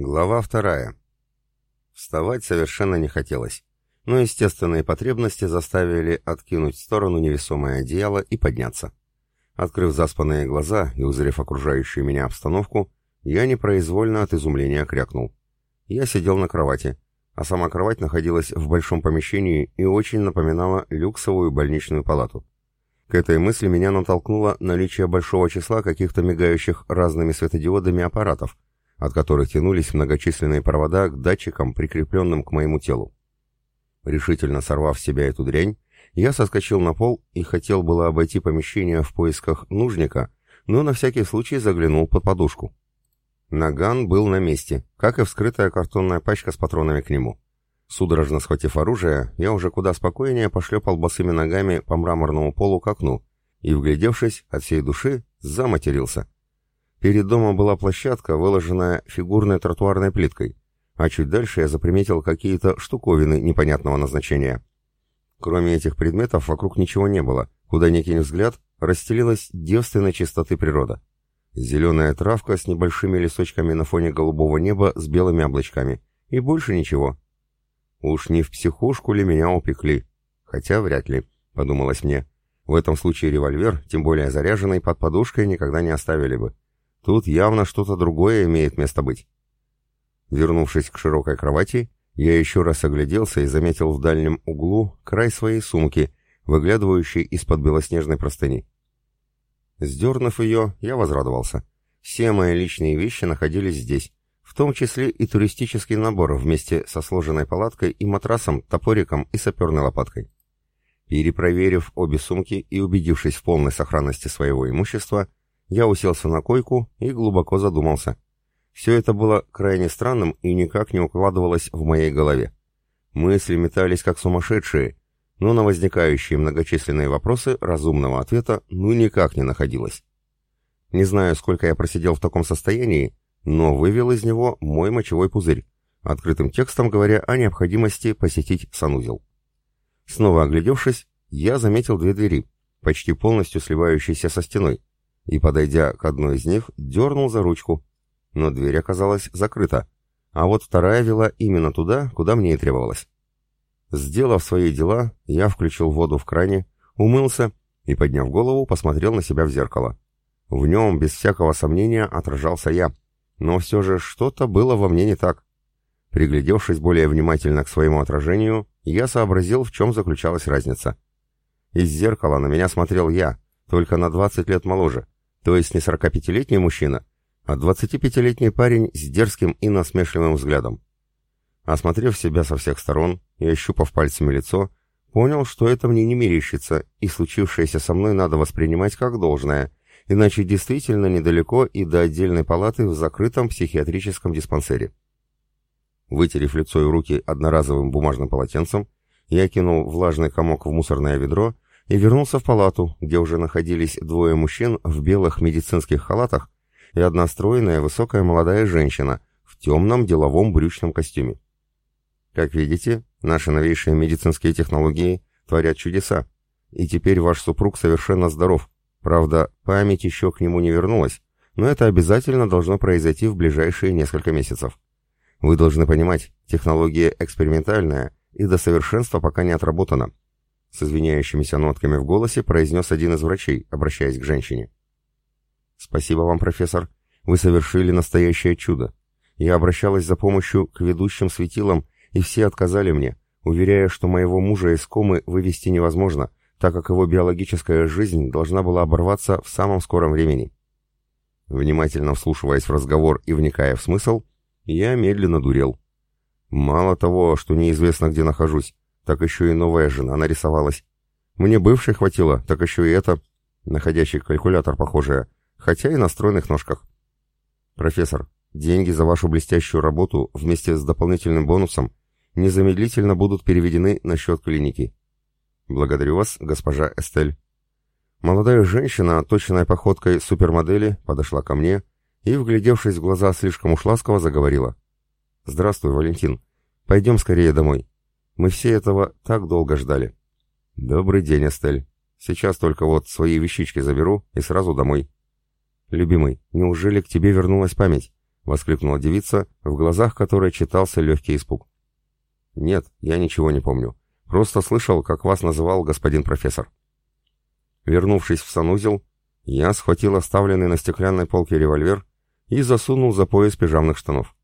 Глава вторая. Вставать совершенно не хотелось, но естественные потребности заставили откинуть в сторону невесомое одеяло и подняться. Открыв заспанные глаза и узрев окружающую меня обстановку, я непроизвольно от изумления крякнул. Я сидел на кровати, а сама кровать находилась в большом помещении и очень напоминала люксовую больничную палату. К этой мысли меня натолкнуло наличие большого числа каких-то мигающих разными светодиодами аппаратов, от которых тянулись многочисленные провода к датчикам, прикрепленным к моему телу. Решительно сорвав с себя эту дрянь, я соскочил на пол и хотел было обойти помещение в поисках нужника, но на всякий случай заглянул под подушку. Наган был на месте, как и вскрытая картонная пачка с патронами к нему. Судорожно схватив оружие, я уже куда спокойнее пошлепал босыми ногами по мраморному полу к окну и, вглядевшись от всей души, заматерился. Перед домом была площадка, выложенная фигурной тротуарной плиткой, а чуть дальше я заприметил какие-то штуковины непонятного назначения. Кроме этих предметов вокруг ничего не было, куда ни кинь взгляд, расстелилась девственной чистоты природа. Зеленая травка с небольшими листочками на фоне голубого неба с белыми облачками. И больше ничего. Уж не в психушку ли меня упекли? Хотя вряд ли, подумалось мне. В этом случае револьвер, тем более заряженный, под подушкой никогда не оставили бы. Тут явно что-то другое имеет место быть. Вернувшись к широкой кровати, я еще раз огляделся и заметил в дальнем углу край своей сумки, выглядывающей из-под белоснежной простыни. Сдернув ее, я возрадовался. Все мои личные вещи находились здесь, в том числе и туристический набор вместе со сложенной палаткой и матрасом, топориком и саперной лопаткой. Перепроверив обе сумки и убедившись в полной сохранности своего имущества, я уселся на койку и глубоко задумался. Все это было крайне странным и никак не укладывалось в моей голове. Мысли метались как сумасшедшие, но на возникающие многочисленные вопросы разумного ответа ну никак не находилось. Не знаю, сколько я просидел в таком состоянии, но вывел из него мой мочевой пузырь, открытым текстом говоря о необходимости посетить санузел. Снова оглядевшись, я заметил две двери, почти полностью сливающиеся со стеной, и, подойдя к одной из них, дернул за ручку. Но дверь оказалась закрыта, а вот вторая вела именно туда, куда мне и требовалось. Сделав свои дела, я включил воду в кране, умылся и, подняв голову, посмотрел на себя в зеркало. В нем, без всякого сомнения, отражался я, но все же что-то было во мне не так. Приглядевшись более внимательно к своему отражению, я сообразил, в чем заключалась разница. Из зеркала на меня смотрел я, только на 20 лет моложе, то есть не 45-летний мужчина, а 25-летний парень с дерзким и насмешливым взглядом. Осмотрев себя со всех сторон и ощупав пальцами лицо, понял, что это мне не мерещится, и случившееся со мной надо воспринимать как должное, иначе действительно недалеко и до отдельной палаты в закрытом психиатрическом диспансере. Вытерев лицо и руки одноразовым бумажным полотенцем, я кинул влажный комок в мусорное ведро и вернулся в палату, где уже находились двое мужчин в белых медицинских халатах и одна стройная высокая молодая женщина в темном деловом брючном костюме. Как видите, наши новейшие медицинские технологии творят чудеса, и теперь ваш супруг совершенно здоров. Правда, память еще к нему не вернулась, но это обязательно должно произойти в ближайшие несколько месяцев. Вы должны понимать, технология экспериментальная и до совершенства пока не отработана, с извиняющимися нотками в голосе произнес один из врачей, обращаясь к женщине. «Спасибо вам, профессор. Вы совершили настоящее чудо. Я обращалась за помощью к ведущим светилам, и все отказали мне, уверяя, что моего мужа из комы вывести невозможно, так как его биологическая жизнь должна была оборваться в самом скором времени». Внимательно вслушиваясь в разговор и вникая в смысл, я медленно дурел. Мало того, что неизвестно, где нахожусь, так еще и новая жена нарисовалась. Мне бывшей хватило, так еще и это, находящий калькулятор похожая, хотя и на стройных ножках. Профессор, деньги за вашу блестящую работу вместе с дополнительным бонусом незамедлительно будут переведены на счет клиники. Благодарю вас, госпожа Эстель. Молодая женщина, точной походкой супермодели, подошла ко мне и, вглядевшись в глаза слишком уж ласково, заговорила. «Здравствуй, Валентин. Пойдем скорее домой. Мы все этого так долго ждали. Добрый день, Эстель. Сейчас только вот свои вещички заберу и сразу домой. Любимый, неужели к тебе вернулась память? воскликнула девица, в глазах которой читался легкий испуг. «Нет, я ничего не помню. Просто слышал, как вас называл господин профессор». Вернувшись в санузел, я схватил оставленный на стеклянной полке револьвер и засунул за пояс пижамных штанов.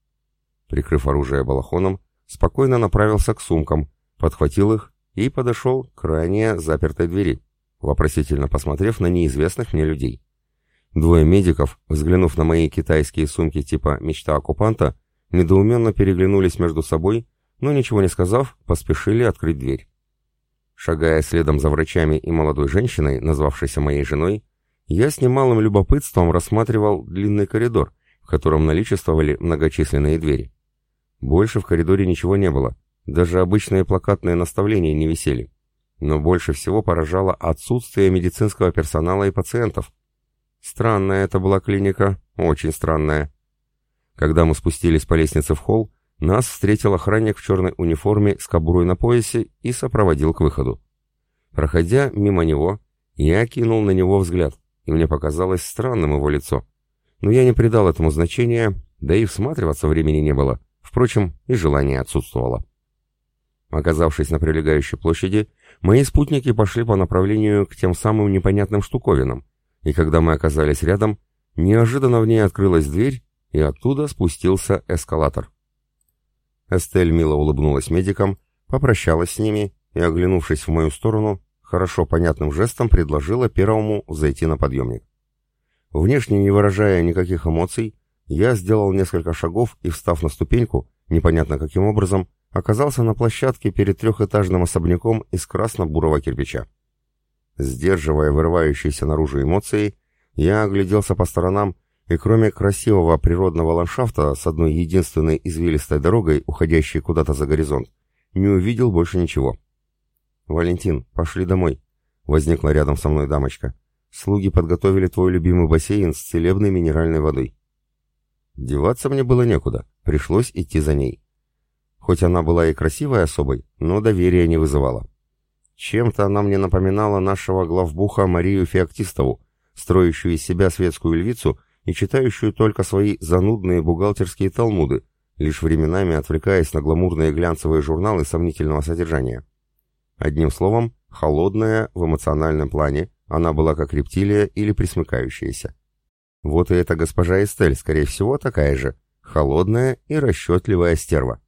Прикрыв оружие балахоном, спокойно направился к сумкам, подхватил их и подошел к ранее запертой двери, вопросительно посмотрев на неизвестных мне людей. Двое медиков, взглянув на мои китайские сумки типа «Мечта оккупанта», недоуменно переглянулись между собой, но ничего не сказав, поспешили открыть дверь. Шагая следом за врачами и молодой женщиной, назвавшейся моей женой, я с немалым любопытством рассматривал длинный коридор, в котором наличествовали многочисленные двери. Больше в коридоре ничего не было, даже обычные плакатные наставления не висели. Но больше всего поражало отсутствие медицинского персонала и пациентов. Странная это была клиника, очень странная. Когда мы спустились по лестнице в холл, нас встретил охранник в черной униформе с кобурой на поясе и сопроводил к выходу. Проходя мимо него, я кинул на него взгляд, и мне показалось странным его лицо. Но я не придал этому значения, да и всматриваться времени не было. Впрочем, и желание отсутствовало. Оказавшись на прилегающей площади, мои спутники пошли по направлению к тем самым непонятным штуковинам, и когда мы оказались рядом, неожиданно в ней открылась дверь, и оттуда спустился эскалатор. Эстель мило улыбнулась медикам, попрощалась с ними и, оглянувшись в мою сторону, хорошо понятным жестом предложила первому зайти на подъемник. Внешне не выражая никаких эмоций, я сделал несколько шагов и, встав на ступеньку, непонятно каким образом, оказался на площадке перед трехэтажным особняком из красно-бурого кирпича. Сдерживая вырывающиеся наружу эмоции, я огляделся по сторонам и кроме красивого природного ландшафта с одной единственной извилистой дорогой, уходящей куда-то за горизонт, не увидел больше ничего. «Валентин, пошли домой», — возникла рядом со мной дамочка. «Слуги подготовили твой любимый бассейн с целебной минеральной водой». Деваться мне было некуда, пришлось идти за ней. Хоть она была и красивой особой, но доверия не вызывала. Чем-то она мне напоминала нашего главбуха Марию Феоктистову, строящую из себя светскую львицу и читающую только свои занудные бухгалтерские талмуды, лишь временами отвлекаясь на гламурные глянцевые журналы сомнительного содержания. Одним словом, холодная в эмоциональном плане, она была как рептилия или присмыкающаяся. Вот и эта госпожа Эстель, скорее всего, такая же, холодная и расчетливая стерва.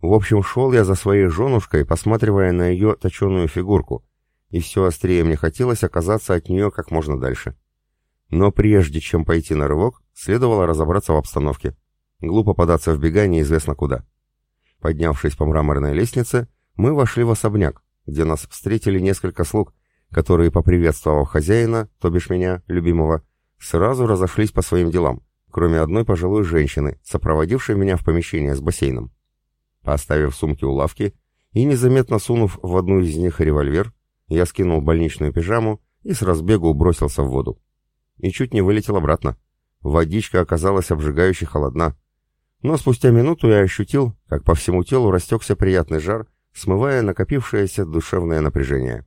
В общем, шел я за своей женушкой, посматривая на ее точеную фигурку, и все острее мне хотелось оказаться от нее как можно дальше. Но прежде чем пойти на рывок, следовало разобраться в обстановке. Глупо податься в бега неизвестно куда. Поднявшись по мраморной лестнице, мы вошли в особняк, где нас встретили несколько слуг, которые, поприветствовав хозяина, то бишь меня, любимого, сразу разошлись по своим делам, кроме одной пожилой женщины, сопроводившей меня в помещение с бассейном. Поставив сумки у лавки и незаметно сунув в одну из них револьвер, я скинул больничную пижаму и с разбегу бросился в воду и чуть не вылетел обратно. Водичка оказалась обжигающе холодна. Но спустя минуту я ощутил, как по всему телу растекся приятный жар, смывая накопившееся душевное напряжение.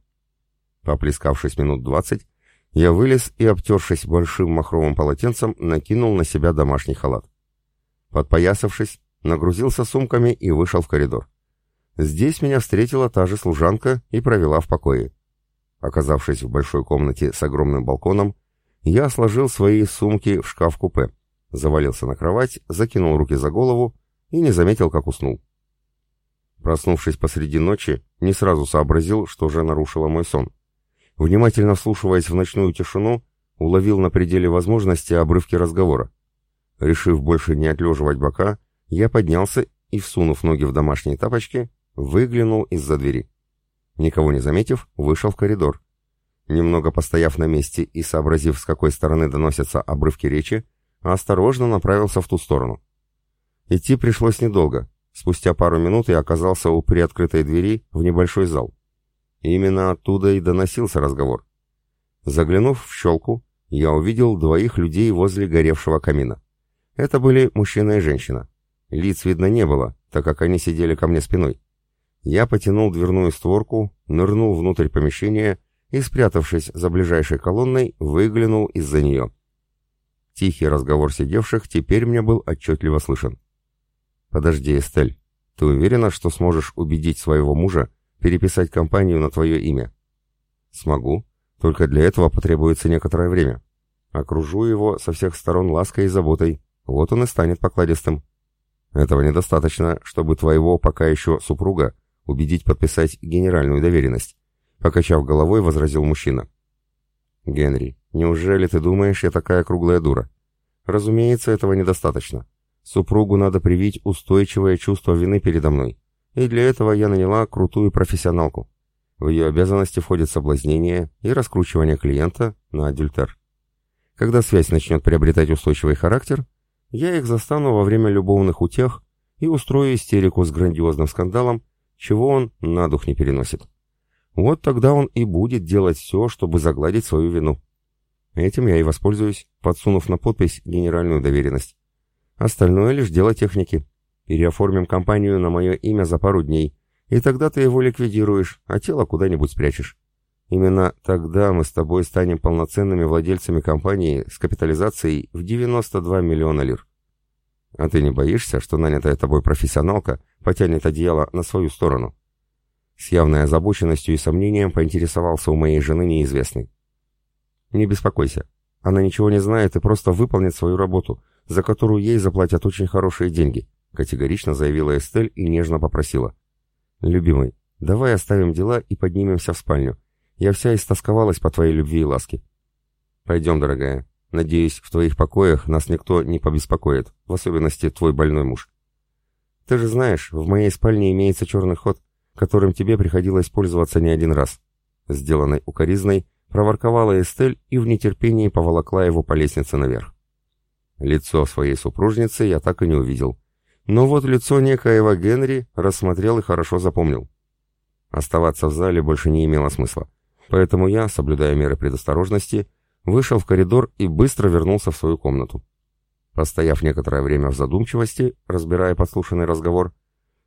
Поплескавшись минут двадцать, я вылез и, обтершись большим махровым полотенцем, накинул на себя домашний халат. Подпоясавшись, нагрузился сумками и вышел в коридор. Здесь меня встретила та же служанка и провела в покое. Оказавшись в большой комнате с огромным балконом, я сложил свои сумки в шкаф-купе, завалился на кровать, закинул руки за голову и не заметил, как уснул. Проснувшись посреди ночи, не сразу сообразил, что же нарушило мой сон. Внимательно вслушиваясь в ночную тишину, уловил на пределе возможности обрывки разговора. Решив больше не отлеживать бока, я поднялся и, всунув ноги в домашние тапочки, выглянул из-за двери. Никого не заметив, вышел в коридор. Немного постояв на месте и сообразив, с какой стороны доносятся обрывки речи, осторожно направился в ту сторону. Идти пришлось недолго. Спустя пару минут я оказался у приоткрытой двери в небольшой зал. Именно оттуда и доносился разговор. Заглянув в щелку, я увидел двоих людей возле горевшего камина. Это были мужчина и женщина. Лиц видно не было, так как они сидели ко мне спиной. Я потянул дверную створку, нырнул внутрь помещения и, спрятавшись за ближайшей колонной, выглянул из-за нее. Тихий разговор сидевших теперь мне был отчетливо слышен. «Подожди, Эстель, ты уверена, что сможешь убедить своего мужа переписать компанию на твое имя?» «Смогу, только для этого потребуется некоторое время. Окружу его со всех сторон лаской и заботой, вот он и станет покладистым. Этого недостаточно, чтобы твоего пока еще супруга убедить подписать генеральную доверенность. Покачав головой, возразил мужчина. Генри, неужели ты думаешь, я такая круглая дура? Разумеется, этого недостаточно. Супругу надо привить устойчивое чувство вины передо мной. И для этого я наняла крутую профессионалку. В ее обязанности входит соблазнение и раскручивание клиента на адюльтер. Когда связь начнет приобретать устойчивый характер, я их застану во время любовных утех и устрою истерику с грандиозным скандалом, чего он на дух не переносит. Вот тогда он и будет делать все, чтобы загладить свою вину. Этим я и воспользуюсь, подсунув на подпись генеральную доверенность. Остальное лишь дело техники. Переоформим компанию на мое имя за пару дней, и тогда ты его ликвидируешь, а тело куда-нибудь спрячешь. Именно тогда мы с тобой станем полноценными владельцами компании с капитализацией в 92 миллиона лир. А ты не боишься, что нанятая тобой профессионалка потянет одеяло на свою сторону? С явной озабоченностью и сомнением поинтересовался у моей жены неизвестный. Не беспокойся. Она ничего не знает и просто выполнит свою работу, за которую ей заплатят очень хорошие деньги, категорично заявила Эстель и нежно попросила. Любимый, давай оставим дела и поднимемся в спальню. Я вся истосковалась по твоей любви и ласке. Пойдем, дорогая. Надеюсь, в твоих покоях нас никто не побеспокоит, в особенности твой больной муж. Ты же знаешь, в моей спальне имеется черный ход, которым тебе приходилось пользоваться не один раз. Сделанной укоризной, проворковала Эстель и в нетерпении поволокла его по лестнице наверх. Лицо своей супружницы я так и не увидел. Но вот лицо некоего Генри рассмотрел и хорошо запомнил. Оставаться в зале больше не имело смысла. Поэтому я, соблюдая меры предосторожности, вышел в коридор и быстро вернулся в свою комнату. Постояв некоторое время в задумчивости, разбирая подслушанный разговор,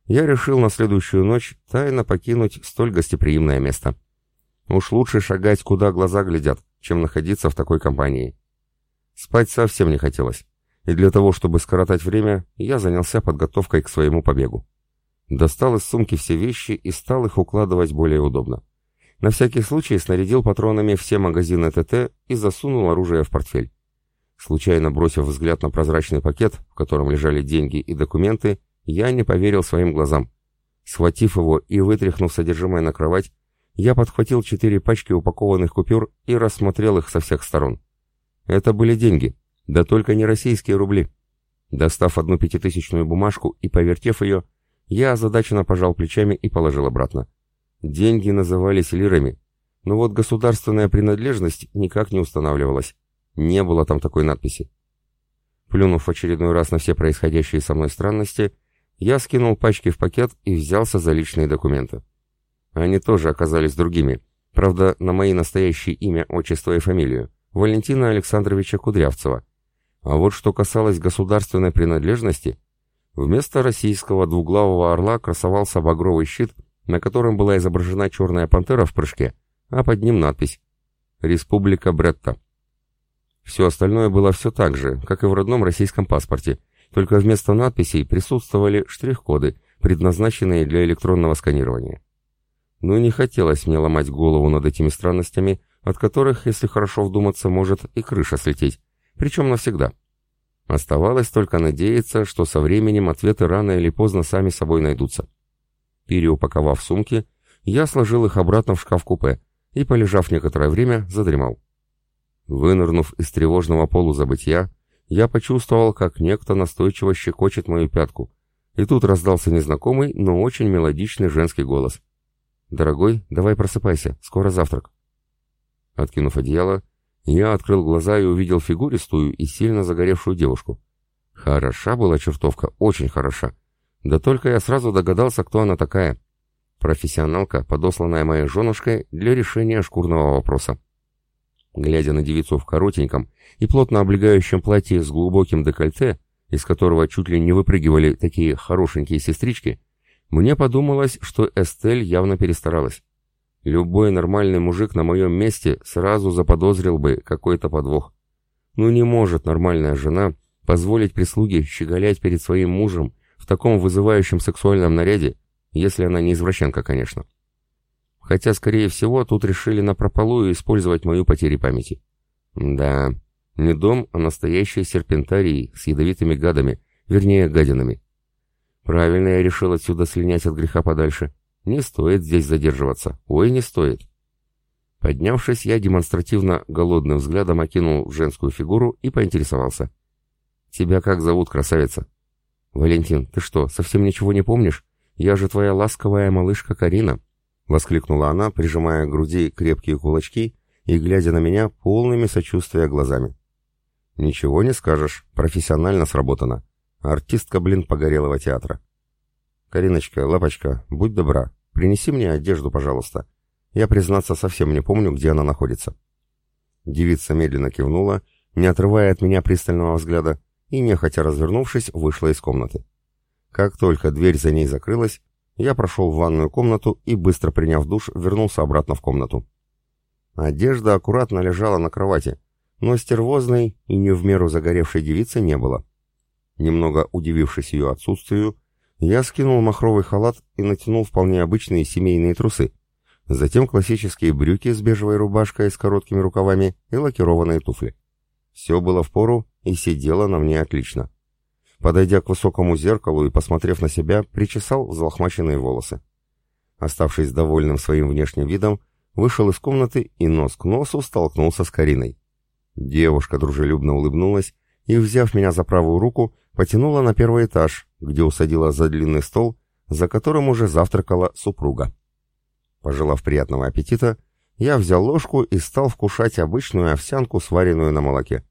я решил на следующую ночь тайно покинуть столь гостеприимное место. Уж лучше шагать, куда глаза глядят, чем находиться в такой компании. Спать совсем не хотелось, и для того, чтобы скоротать время, я занялся подготовкой к своему побегу. Достал из сумки все вещи и стал их укладывать более удобно. На всякий случай снарядил патронами все магазины ТТ и засунул оружие в портфель. Случайно бросив взгляд на прозрачный пакет, в котором лежали деньги и документы, я не поверил своим глазам. Схватив его и вытряхнув содержимое на кровать, я подхватил четыре пачки упакованных купюр и рассмотрел их со всех сторон. Это были деньги, да только не российские рубли. Достав одну пятитысячную бумажку и повертев ее, я озадаченно пожал плечами и положил обратно. Деньги назывались лирами, но вот государственная принадлежность никак не устанавливалась. Не было там такой надписи. Плюнув в очередной раз на все происходящие со мной странности, я скинул пачки в пакет и взялся за личные документы. Они тоже оказались другими, правда, на мои настоящие имя, отчество и фамилию, Валентина Александровича Кудрявцева. А вот что касалось государственной принадлежности, вместо российского двуглавого орла красовался багровый щит – на котором была изображена черная пантера в прыжке, а под ним надпись «Республика Бретта». Все остальное было все так же, как и в родном российском паспорте, только вместо надписей присутствовали штрих-коды, предназначенные для электронного сканирования. Но не хотелось мне ломать голову над этими странностями, от которых, если хорошо вдуматься, может и крыша слететь, причем навсегда. Оставалось только надеяться, что со временем ответы рано или поздно сами собой найдутся. Переупаковав сумки, я сложил их обратно в шкаф-купе и, полежав некоторое время, задремал. Вынырнув из тревожного полузабытия, я почувствовал, как некто настойчиво щекочет мою пятку, и тут раздался незнакомый, но очень мелодичный женский голос. «Дорогой, давай просыпайся, скоро завтрак». Откинув одеяло, я открыл глаза и увидел фигуристую и сильно загоревшую девушку. Хороша была чертовка, очень хороша. Да только я сразу догадался, кто она такая. Профессионалка, подосланная моей женушкой для решения шкурного вопроса. Глядя на девицу в коротеньком и плотно облегающем платье с глубоким декольте, из которого чуть ли не выпрыгивали такие хорошенькие сестрички, мне подумалось, что Эстель явно перестаралась. Любой нормальный мужик на моем месте сразу заподозрил бы какой-то подвох. Ну не может нормальная жена позволить прислуге щеголять перед своим мужем в таком вызывающем сексуальном наряде, если она не извращенка, конечно. Хотя, скорее всего, тут решили напропалую использовать мою потерю памяти. Да, не дом, а настоящий серпентарий с ядовитыми гадами, вернее, гадинами. Правильно я решил отсюда слинять от греха подальше. Не стоит здесь задерживаться. Ой, не стоит. Поднявшись, я демонстративно голодным взглядом окинул женскую фигуру и поинтересовался. «Тебя как зовут, красавица?» «Валентин, ты что, совсем ничего не помнишь? Я же твоя ласковая малышка Карина!» Воскликнула она, прижимая к груди крепкие кулачки и глядя на меня полными сочувствия глазами. «Ничего не скажешь, профессионально сработано. Артистка, блин, погорелого театра». «Кариночка, лапочка, будь добра, принеси мне одежду, пожалуйста. Я, признаться, совсем не помню, где она находится». Девица медленно кивнула, не отрывая от меня пристального взгляда, и, нехотя развернувшись, вышла из комнаты. Как только дверь за ней закрылась, я прошел в ванную комнату и, быстро приняв душ, вернулся обратно в комнату. Одежда аккуратно лежала на кровати, но стервозной и не в меру загоревшей девицы не было. Немного удивившись ее отсутствию, я скинул махровый халат и натянул вполне обычные семейные трусы, затем классические брюки с бежевой рубашкой с короткими рукавами и лакированные туфли. Все было в пору и сидело на мне отлично. Подойдя к высокому зеркалу и посмотрев на себя, причесал взлохмаченные волосы. Оставшись довольным своим внешним видом, вышел из комнаты и нос к носу столкнулся с Кариной. Девушка дружелюбно улыбнулась и, взяв меня за правую руку, потянула на первый этаж, где усадила за длинный стол, за которым уже завтракала супруга. Пожелав приятного аппетита, я взял ложку и стал вкушать обычную овсянку, сваренную на молоке.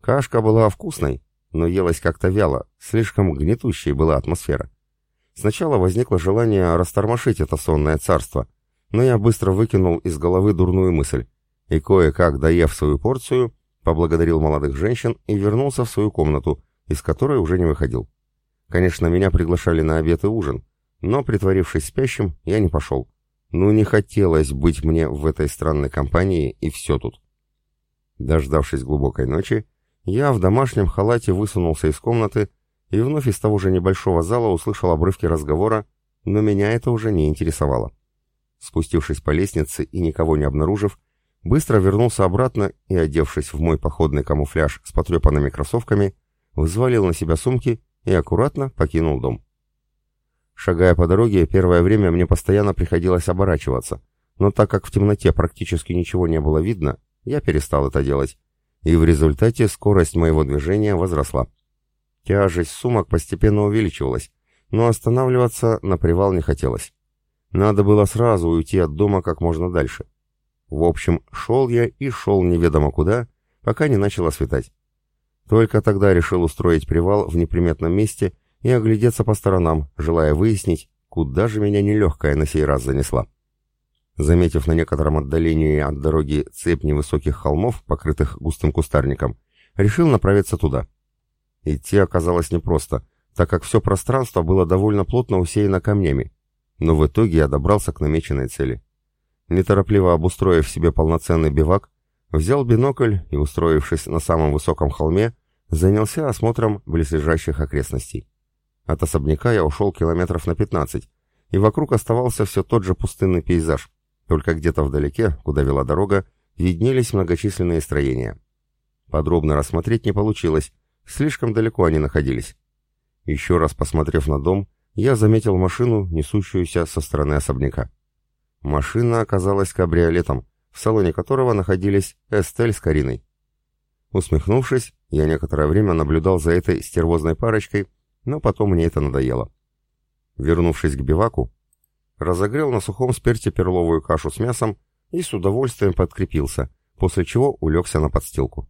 Кашка была вкусной, но елась как-то вяло, слишком гнетущей была атмосфера. Сначала возникло желание растормошить это сонное царство, но я быстро выкинул из головы дурную мысль и, кое-как доев свою порцию, поблагодарил молодых женщин и вернулся в свою комнату, из которой уже не выходил. Конечно, меня приглашали на обед и ужин, но, притворившись спящим, я не пошел. Ну, не хотелось быть мне в этой странной компании, и все тут. Дождавшись глубокой ночи, я в домашнем халате высунулся из комнаты и вновь из того же небольшого зала услышал обрывки разговора, но меня это уже не интересовало. Спустившись по лестнице и никого не обнаружив, быстро вернулся обратно и, одевшись в мой походный камуфляж с потрепанными кроссовками, взвалил на себя сумки и аккуратно покинул дом. Шагая по дороге, первое время мне постоянно приходилось оборачиваться, но так как в темноте практически ничего не было видно, я перестал это делать, и в результате скорость моего движения возросла. Тяжесть сумок постепенно увеличивалась, но останавливаться на привал не хотелось. Надо было сразу уйти от дома как можно дальше. В общем, шел я и шел неведомо куда, пока не начало светать. Только тогда решил устроить привал в неприметном месте и оглядеться по сторонам, желая выяснить, куда же меня нелегкая на сей раз занесла. Заметив на некотором отдалении от дороги цепь невысоких холмов, покрытых густым кустарником, решил направиться туда. Идти оказалось непросто, так как все пространство было довольно плотно усеяно камнями, но в итоге я добрался к намеченной цели. Неторопливо обустроив себе полноценный бивак, взял бинокль и, устроившись на самом высоком холме, занялся осмотром близлежащих окрестностей. От особняка я ушел километров на 15, и вокруг оставался все тот же пустынный пейзаж, только где-то вдалеке, куда вела дорога, виднелись многочисленные строения. Подробно рассмотреть не получилось, слишком далеко они находились. Еще раз посмотрев на дом, я заметил машину, несущуюся со стороны особняка. Машина оказалась кабриолетом, в салоне которого находились Эстель с Кариной. Усмехнувшись, я некоторое время наблюдал за этой стервозной парочкой, но потом мне это надоело. Вернувшись к биваку, разогрел на сухом спирте перловую кашу с мясом и с удовольствием подкрепился, после чего улегся на подстилку.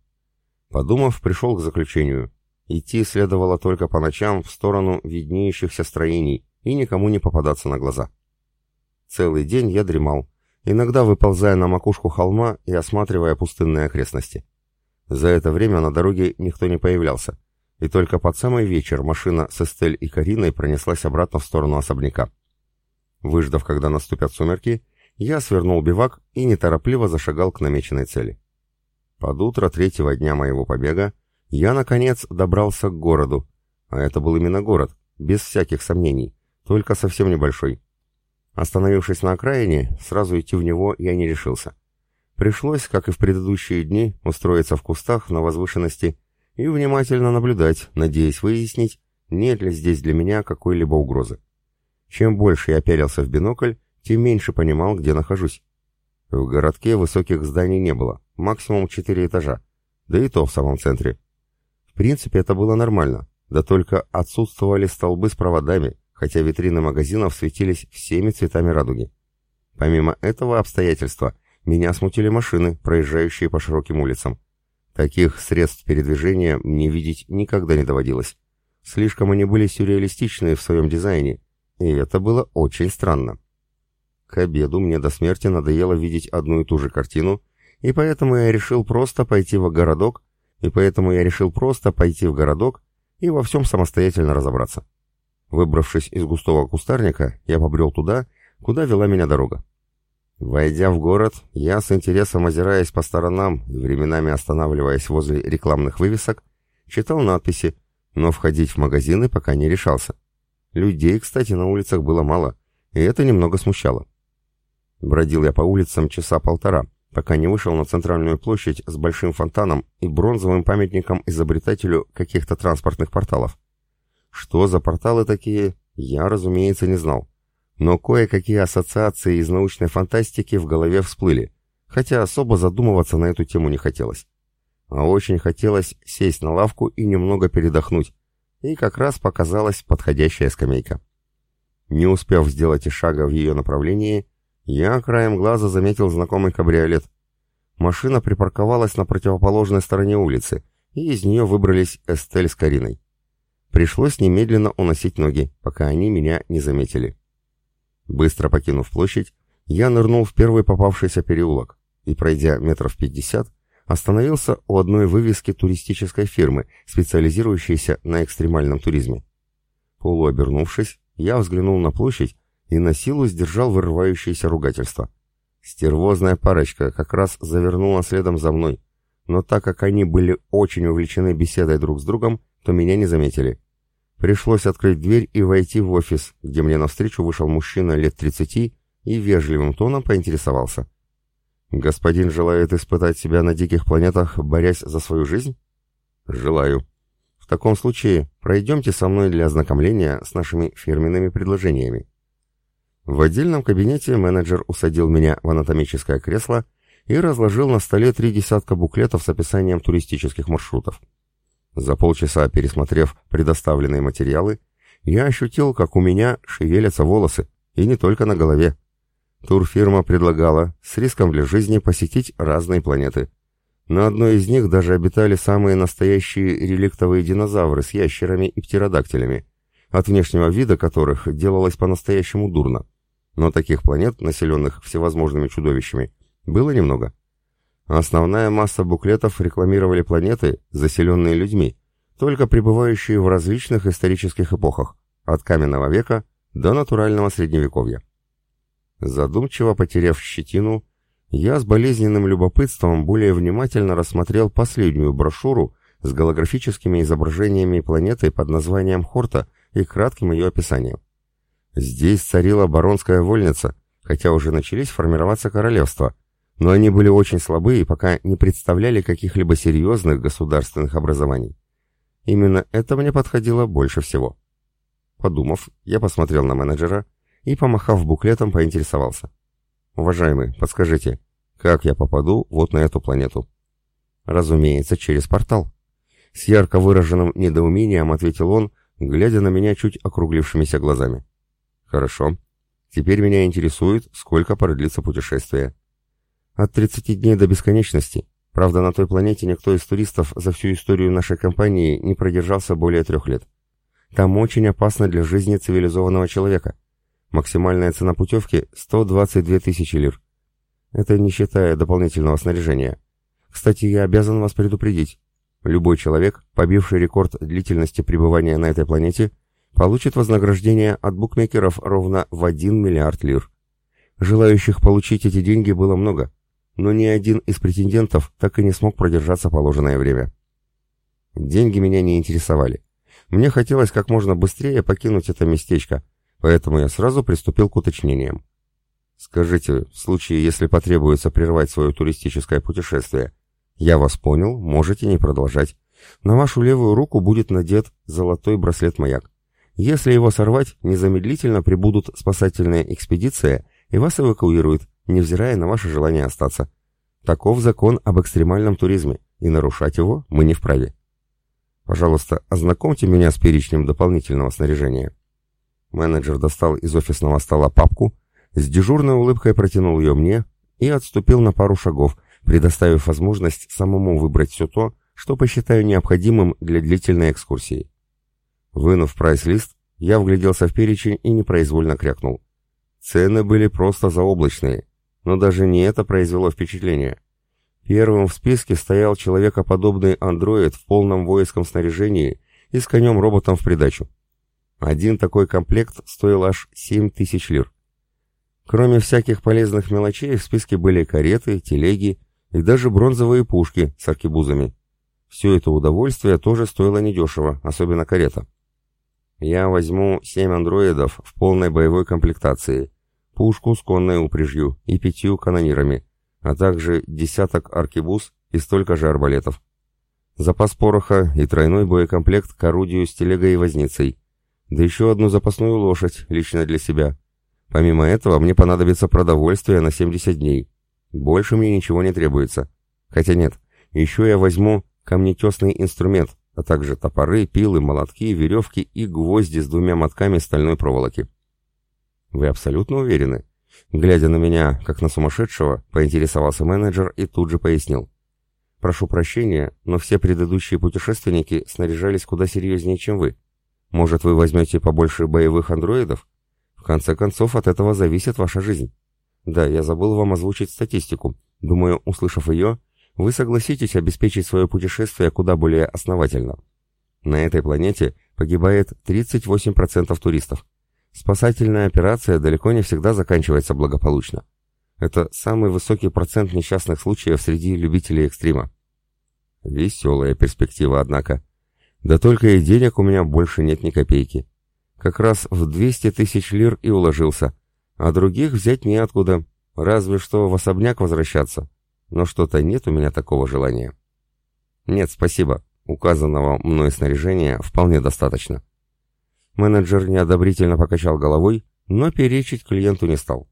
Подумав, пришел к заключению. Идти следовало только по ночам в сторону виднеющихся строений и никому не попадаться на глаза. Целый день я дремал, иногда выползая на макушку холма и осматривая пустынные окрестности. За это время на дороге никто не появлялся, и только под самый вечер машина с Эстель и Кариной пронеслась обратно в сторону особняка. Выждав, когда наступят сумерки, я свернул бивак и неторопливо зашагал к намеченной цели. Под утро третьего дня моего побега я, наконец, добрался к городу. А это был именно город, без всяких сомнений, только совсем небольшой. Остановившись на окраине, сразу идти в него я не решился. Пришлось, как и в предыдущие дни, устроиться в кустах на возвышенности и внимательно наблюдать, надеясь выяснить, нет ли здесь для меня какой-либо угрозы. Чем больше я пялился в бинокль, тем меньше понимал, где нахожусь. В городке высоких зданий не было, максимум четыре этажа, да и то в самом центре. В принципе, это было нормально, да только отсутствовали столбы с проводами, хотя витрины магазинов светились всеми цветами радуги. Помимо этого обстоятельства, меня смутили машины, проезжающие по широким улицам. Таких средств передвижения мне видеть никогда не доводилось. Слишком они были сюрреалистичны в своем дизайне, и это было очень странно. К обеду мне до смерти надоело видеть одну и ту же картину, и поэтому я решил просто пойти в городок, и поэтому я решил просто пойти в городок и во всем самостоятельно разобраться. Выбравшись из густого кустарника, я побрел туда, куда вела меня дорога. Войдя в город, я с интересом озираясь по сторонам и временами останавливаясь возле рекламных вывесок, читал надписи, но входить в магазины пока не решался. Людей, кстати, на улицах было мало, и это немного смущало. Бродил я по улицам часа полтора, пока не вышел на центральную площадь с большим фонтаном и бронзовым памятником изобретателю каких-то транспортных порталов. Что за порталы такие, я, разумеется, не знал. Но кое-какие ассоциации из научной фантастики в голове всплыли, хотя особо задумываться на эту тему не хотелось. А очень хотелось сесть на лавку и немного передохнуть, и как раз показалась подходящая скамейка. Не успев сделать и шага в ее направлении, я краем глаза заметил знакомый кабриолет. Машина припарковалась на противоположной стороне улицы, и из нее выбрались Эстель с Кариной. Пришлось немедленно уносить ноги, пока они меня не заметили. Быстро покинув площадь, я нырнул в первый попавшийся переулок и, пройдя метров пятьдесят, остановился у одной вывески туристической фирмы, специализирующейся на экстремальном туризме. Полуобернувшись, я взглянул на площадь и на силу сдержал вырывающееся ругательство. Стервозная парочка как раз завернула следом за мной, но так как они были очень увлечены беседой друг с другом, то меня не заметили. Пришлось открыть дверь и войти в офис, где мне навстречу вышел мужчина лет тридцати и вежливым тоном поинтересовался. «Господин желает испытать себя на диких планетах, борясь за свою жизнь?» «Желаю. В таком случае пройдемте со мной для ознакомления с нашими фирменными предложениями». В отдельном кабинете менеджер усадил меня в анатомическое кресло и разложил на столе три десятка буклетов с описанием туристических маршрутов. За полчаса пересмотрев предоставленные материалы, я ощутил, как у меня шевелятся волосы, и не только на голове. Турфирма предлагала с риском для жизни посетить разные планеты. На одной из них даже обитали самые настоящие реликтовые динозавры с ящерами и птеродактилями, от внешнего вида которых делалось по-настоящему дурно но таких планет, населенных всевозможными чудовищами, было немного. Основная масса буклетов рекламировали планеты, заселенные людьми, только пребывающие в различных исторических эпохах, от каменного века до натурального средневековья. Задумчиво потеряв щетину, я с болезненным любопытством более внимательно рассмотрел последнюю брошюру с голографическими изображениями планеты под названием Хорта и кратким ее описанием. Здесь царила баронская вольница, хотя уже начались формироваться королевства, но они были очень слабы и пока не представляли каких-либо серьезных государственных образований. Именно это мне подходило больше всего. Подумав, я посмотрел на менеджера и, помахав буклетом, поинтересовался. «Уважаемый, подскажите, как я попаду вот на эту планету?» «Разумеется, через портал». С ярко выраженным недоумением ответил он, глядя на меня чуть округлившимися глазами. Хорошо. Теперь меня интересует, сколько продлится путешествие. От 30 дней до бесконечности. Правда, на той планете никто из туристов за всю историю нашей компании не продержался более трех лет. Там очень опасно для жизни цивилизованного человека. Максимальная цена путевки – 122 тысячи лир. Это не считая дополнительного снаряжения. Кстати, я обязан вас предупредить. Любой человек, побивший рекорд длительности пребывания на этой планете – получит вознаграждение от букмекеров ровно в 1 миллиард лир. Желающих получить эти деньги было много, но ни один из претендентов так и не смог продержаться положенное время. Деньги меня не интересовали. Мне хотелось как можно быстрее покинуть это местечко, поэтому я сразу приступил к уточнениям. Скажите, в случае, если потребуется прервать свое туристическое путешествие, я вас понял, можете не продолжать. На вашу левую руку будет надет золотой браслет-маяк. Если его сорвать, незамедлительно прибудут спасательная экспедиция и вас эвакуируют, невзирая на ваше желание остаться. Таков закон об экстремальном туризме, и нарушать его мы не вправе. Пожалуйста, ознакомьте меня с перечнем дополнительного снаряжения. Менеджер достал из офисного стола папку, с дежурной улыбкой протянул ее мне и отступил на пару шагов, предоставив возможность самому выбрать все то, что посчитаю необходимым для длительной экскурсии. Вынув прайс-лист, я вгляделся в перечень и непроизвольно крякнул. Цены были просто заоблачные, но даже не это произвело впечатление. Первым в списке стоял человекоподобный андроид в полном воинском снаряжении и с конем-роботом в придачу. Один такой комплект стоил аж 7 тысяч лир. Кроме всяких полезных мелочей, в списке были кареты, телеги и даже бронзовые пушки с аркебузами. Все это удовольствие тоже стоило недешево, особенно карета. Я возьму семь андроидов в полной боевой комплектации, пушку с конной упряжью и пятью канонирами, а также десяток аркебуз и столько же арбалетов. Запас пороха и тройной боекомплект к орудию с телегой и возницей, да еще одну запасную лошадь лично для себя. Помимо этого мне понадобится продовольствие на 70 дней. Больше мне ничего не требуется. Хотя нет, еще я возьму камнетесный инструмент, а также топоры, пилы, молотки, веревки и гвозди с двумя мотками стальной проволоки. Вы абсолютно уверены? Глядя на меня, как на сумасшедшего, поинтересовался менеджер и тут же пояснил. Прошу прощения, но все предыдущие путешественники снаряжались куда серьезнее, чем вы. Может, вы возьмете побольше боевых андроидов? В конце концов, от этого зависит ваша жизнь. Да, я забыл вам озвучить статистику. Думаю, услышав ее, вы согласитесь обеспечить свое путешествие куда более основательно. На этой планете погибает 38% туристов. Спасательная операция далеко не всегда заканчивается благополучно. Это самый высокий процент несчастных случаев среди любителей экстрима. Веселая перспектива, однако. Да только и денег у меня больше нет ни копейки. Как раз в 200 тысяч лир и уложился, а других взять неоткуда, разве что в особняк возвращаться. Но что-то нет у меня такого желания. Нет, спасибо. Указанного мной снаряжения вполне достаточно. Менеджер неодобрительно покачал головой, но перечить клиенту не стал.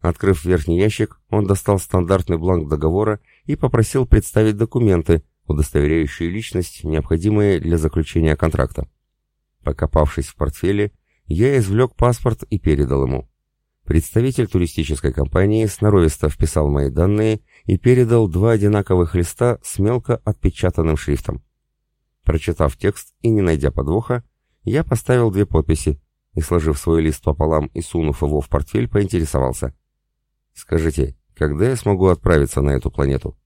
Открыв верхний ящик, он достал стандартный бланк договора и попросил представить документы, удостоверяющие личность, необходимые для заключения контракта. Покопавшись в портфеле, я извлек паспорт и передал ему. Представитель туристической компании сноровисто вписал мои данные и передал два одинаковых листа с мелко отпечатанным шрифтом. Прочитав текст и не найдя подвоха, я поставил две подписи и, сложив свой лист пополам и сунув его в портфель, поинтересовался. «Скажите, когда я смогу отправиться на эту планету?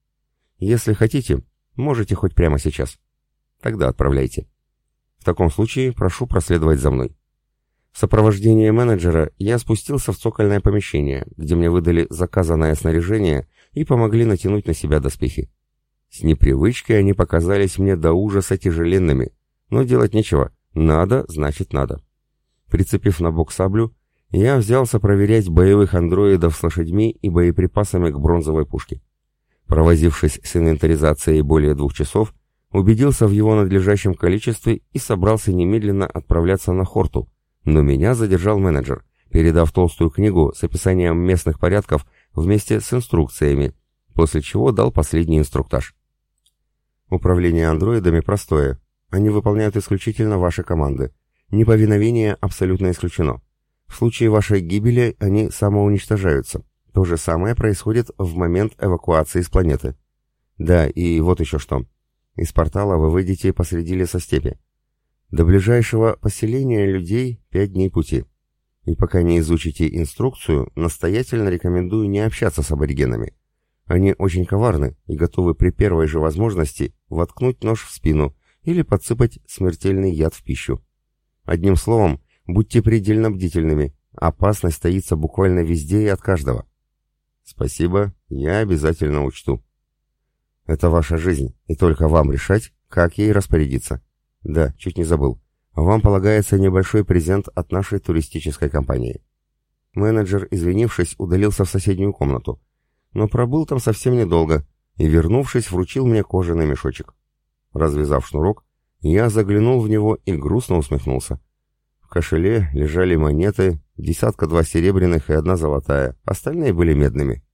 Если хотите, можете хоть прямо сейчас. Тогда отправляйте. В таком случае прошу проследовать за мной». В сопровождении менеджера я спустился в цокольное помещение, где мне выдали заказанное снаряжение и помогли натянуть на себя доспехи. С непривычки они показались мне до ужаса тяжеленными, но делать нечего, надо, значит надо. Прицепив на бок саблю, я взялся проверять боевых андроидов с лошадьми и боеприпасами к бронзовой пушке. Провозившись с инвентаризацией более двух часов, убедился в его надлежащем количестве и собрался немедленно отправляться на Хорту, но меня задержал менеджер, передав толстую книгу с описанием местных порядков вместе с инструкциями, после чего дал последний инструктаж. Управление андроидами простое, они выполняют исключительно ваши команды. Неповиновение абсолютно исключено. В случае вашей гибели они самоуничтожаются. То же самое происходит в момент эвакуации с планеты. Да, и вот еще что. Из портала вы выйдете посреди лесостепи. До ближайшего поселения людей пять дней пути. И пока не изучите инструкцию, настоятельно рекомендую не общаться с аборигенами. Они очень коварны и готовы при первой же возможности воткнуть нож в спину или подсыпать смертельный яд в пищу. Одним словом, будьте предельно бдительными, опасность таится буквально везде и от каждого. Спасибо, Я обязательно учту. Это ваша жизнь, и только вам решать, как ей распорядиться. Да, чуть не забыл. Вам полагается небольшой презент от нашей туристической компании. Менеджер, извинившись, удалился в соседнюю комнату, но пробыл там совсем недолго и, вернувшись, вручил мне кожаный мешочек. Развязав шнурок, я заглянул в него и грустно усмехнулся. В кошеле лежали монеты, десятка-два серебряных и одна золотая, остальные были медными.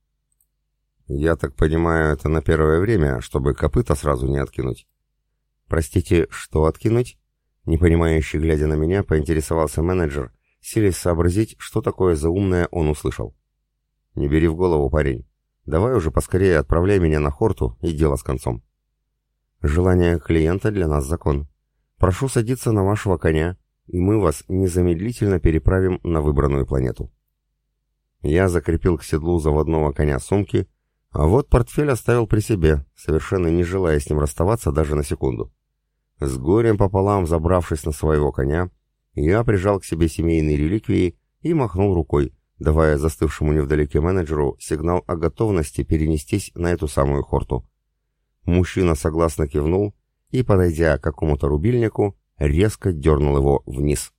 Я так понимаю, это на первое время, чтобы копыта сразу не откинуть. Простите, что откинуть? Непонимающе глядя на меня, поинтересовался менеджер, силясь сообразить, что такое заумное он услышал. «Не бери в голову, парень. Давай уже поскорее отправляй меня на хорту и дело с концом». «Желание клиента для нас закон. Прошу садиться на вашего коня, и мы вас незамедлительно переправим на выбранную планету». Я закрепил к седлу заводного коня сумки, а вот портфель оставил при себе, совершенно не желая с ним расставаться даже на секунду. С горем пополам забравшись на своего коня, я прижал к себе семейные реликвии и махнул рукой, давая застывшему невдалеке менеджеру сигнал о готовности перенестись на эту самую хорту. Мужчина согласно кивнул и, подойдя к какому-то рубильнику, резко дернул его вниз.